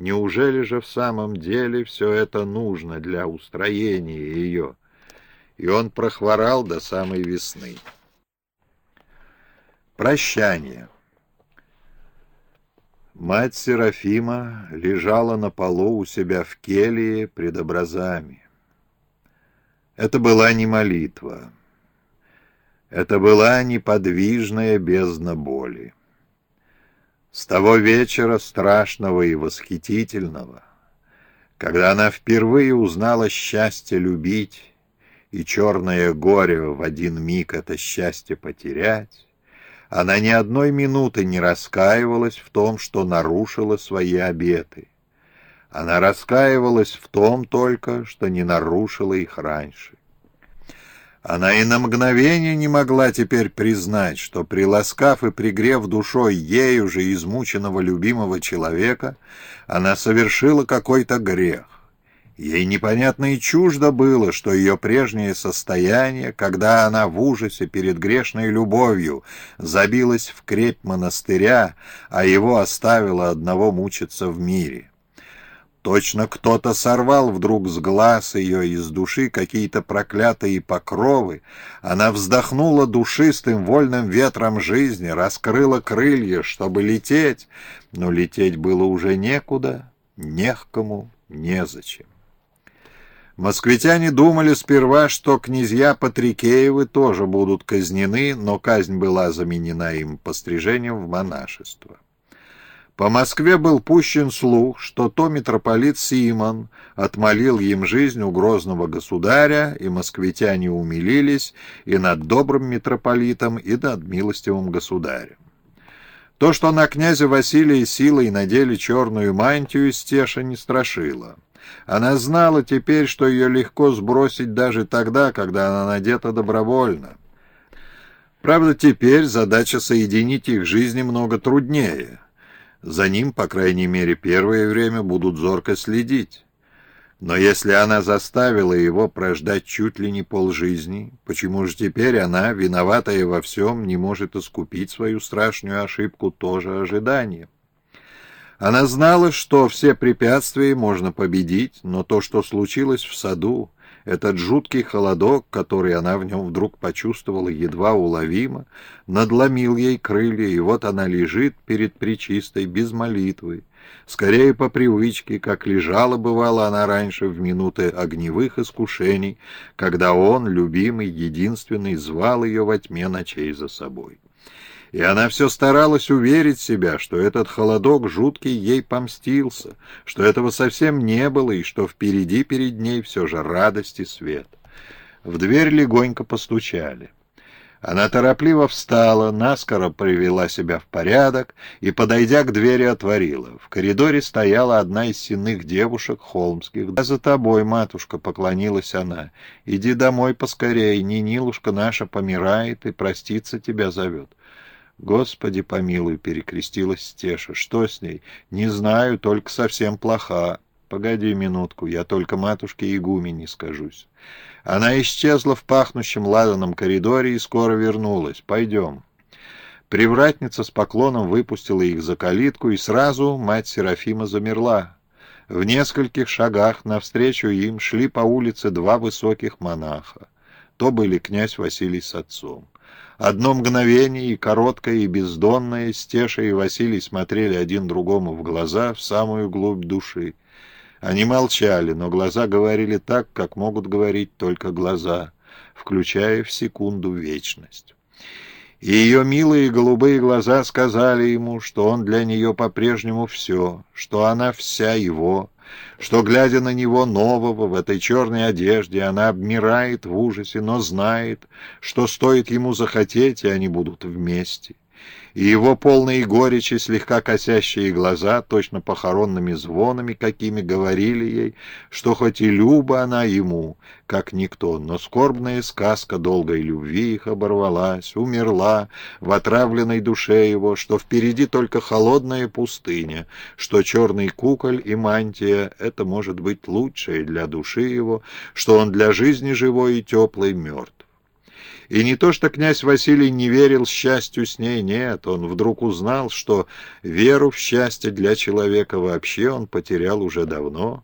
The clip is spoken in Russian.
Неужели же в самом деле все это нужно для устроения ее? И он прохворал до самой весны. Прощание. Мать Серафима лежала на полу у себя в келье пред образами. Это была не молитва. Это была неподвижная бездна боли. С того вечера страшного и восхитительного, когда она впервые узнала счастье любить и черное горе в один миг это счастье потерять, она ни одной минуты не раскаивалась в том, что нарушила свои обеты. Она раскаивалась в том только, что не нарушила их раньше. Она и на мгновение не могла теперь признать, что, приласкав и пригрев душой ей уже измученного любимого человека, она совершила какой-то грех. Ей непонятно и чуждо было, что ее прежнее состояние, когда она в ужасе перед грешной любовью забилась в крепь монастыря, а его оставила одного мучиться в мире. Точно кто-то сорвал вдруг с глаз ее из души какие-то проклятые покровы. Она вздохнула душистым вольным ветром жизни, раскрыла крылья, чтобы лететь, но лететь было уже некуда, не к кому, незачем. Москвитяне думали сперва, что князья Патрикеевы тоже будут казнены, но казнь была заменена им пострижением в монашество. По Москве был пущен слух, что то митрополит Симон отмолил им жизнь у грозного государя, и москвитяне умилились и над добрым митрополитом, и над милостивым государем. То, что на князя Василия силой надели черную мантию, Стеша не страшила. Она знала теперь, что ее легко сбросить даже тогда, когда она надета добровольно. Правда, теперь задача соединить их жизни много труднее — за ним, по крайней мере, первое время будут зорко следить. Но если она заставила его прождать чуть ли не полжизни, почему же теперь она, виноватая во всем, не может искупить свою страшную ошибку тоже ожиданием? Она знала, что все препятствия можно победить, но то, что случилось в саду, этот жуткий холодок, который она в нем вдруг почувствовала едва уловимо, надломил ей крылья, и вот она лежит перед Пречистой без молитвы. Скорее по привычке, как лежала, бывала она раньше в минуты огневых искушений, когда он, любимый, единственный, звал ее во тьме ночей за собой и она все старалась уверить себя, что этот холодок жуткий ей помстился, что этого совсем не было, и что впереди перед ней все же радость и свет. В дверь легонько постучали. Она торопливо встала, наскоро привела себя в порядок и, подойдя к двери, отворила. В коридоре стояла одна из сенных девушек холмских. «Да за тобой, матушка!» — поклонилась она. «Иди домой поскорей, Нинилушка наша помирает и проститься тебя зовет». «Господи помилуй!» — перекрестилась Стеша. «Что с ней?» «Не знаю, только совсем плоха. Погоди минутку, я только матушке игумене скажусь». Она исчезла в пахнущем ладаном коридоре и скоро вернулась. «Пойдем». Привратница с поклоном выпустила их за калитку, и сразу мать Серафима замерла. В нескольких шагах навстречу им шли по улице два высоких монаха. То были князь Василий с отцом. Одно мгновение, и короткое, и бездонное, Стеша и Василий смотрели один другому в глаза, в самую глубь души. Они молчали, но глаза говорили так, как могут говорить только глаза, включая в секунду вечность. И ее милые голубые глаза сказали ему, что он для нее по-прежнему все, что она вся его, что, глядя на него нового в этой черной одежде, она обмирает в ужасе, но знает, что стоит ему захотеть, и они будут вместе и его полные горечи, слегка косящие глаза, точно похоронными звонами, какими говорили ей, что хоть и люба она ему, как никто, но скорбная сказка долгой любви их оборвалась, умерла в отравленной душе его, что впереди только холодная пустыня, что черный куколь и мантия — это может быть лучшее для души его, что он для жизни живой и теплой мертв. И не то, что князь Василий не верил счастью с ней, нет, он вдруг узнал, что веру в счастье для человека вообще он потерял уже давно,